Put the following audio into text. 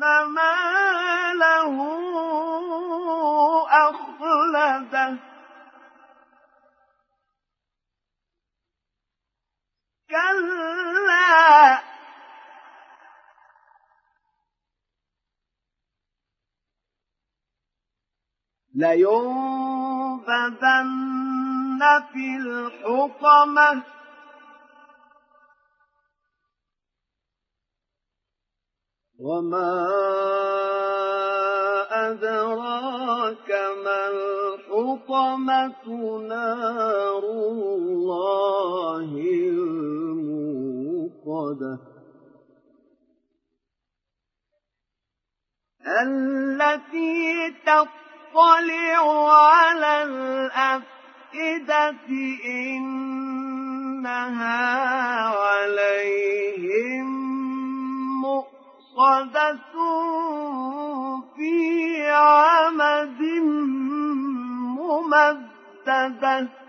ماله أخلده. كلا. لينبذن في الحطمة. وما أدراك ما الحطمة نار الله الموقدة التي تطلع على الأفئدة إنها مؤصدة في عمد ممددة.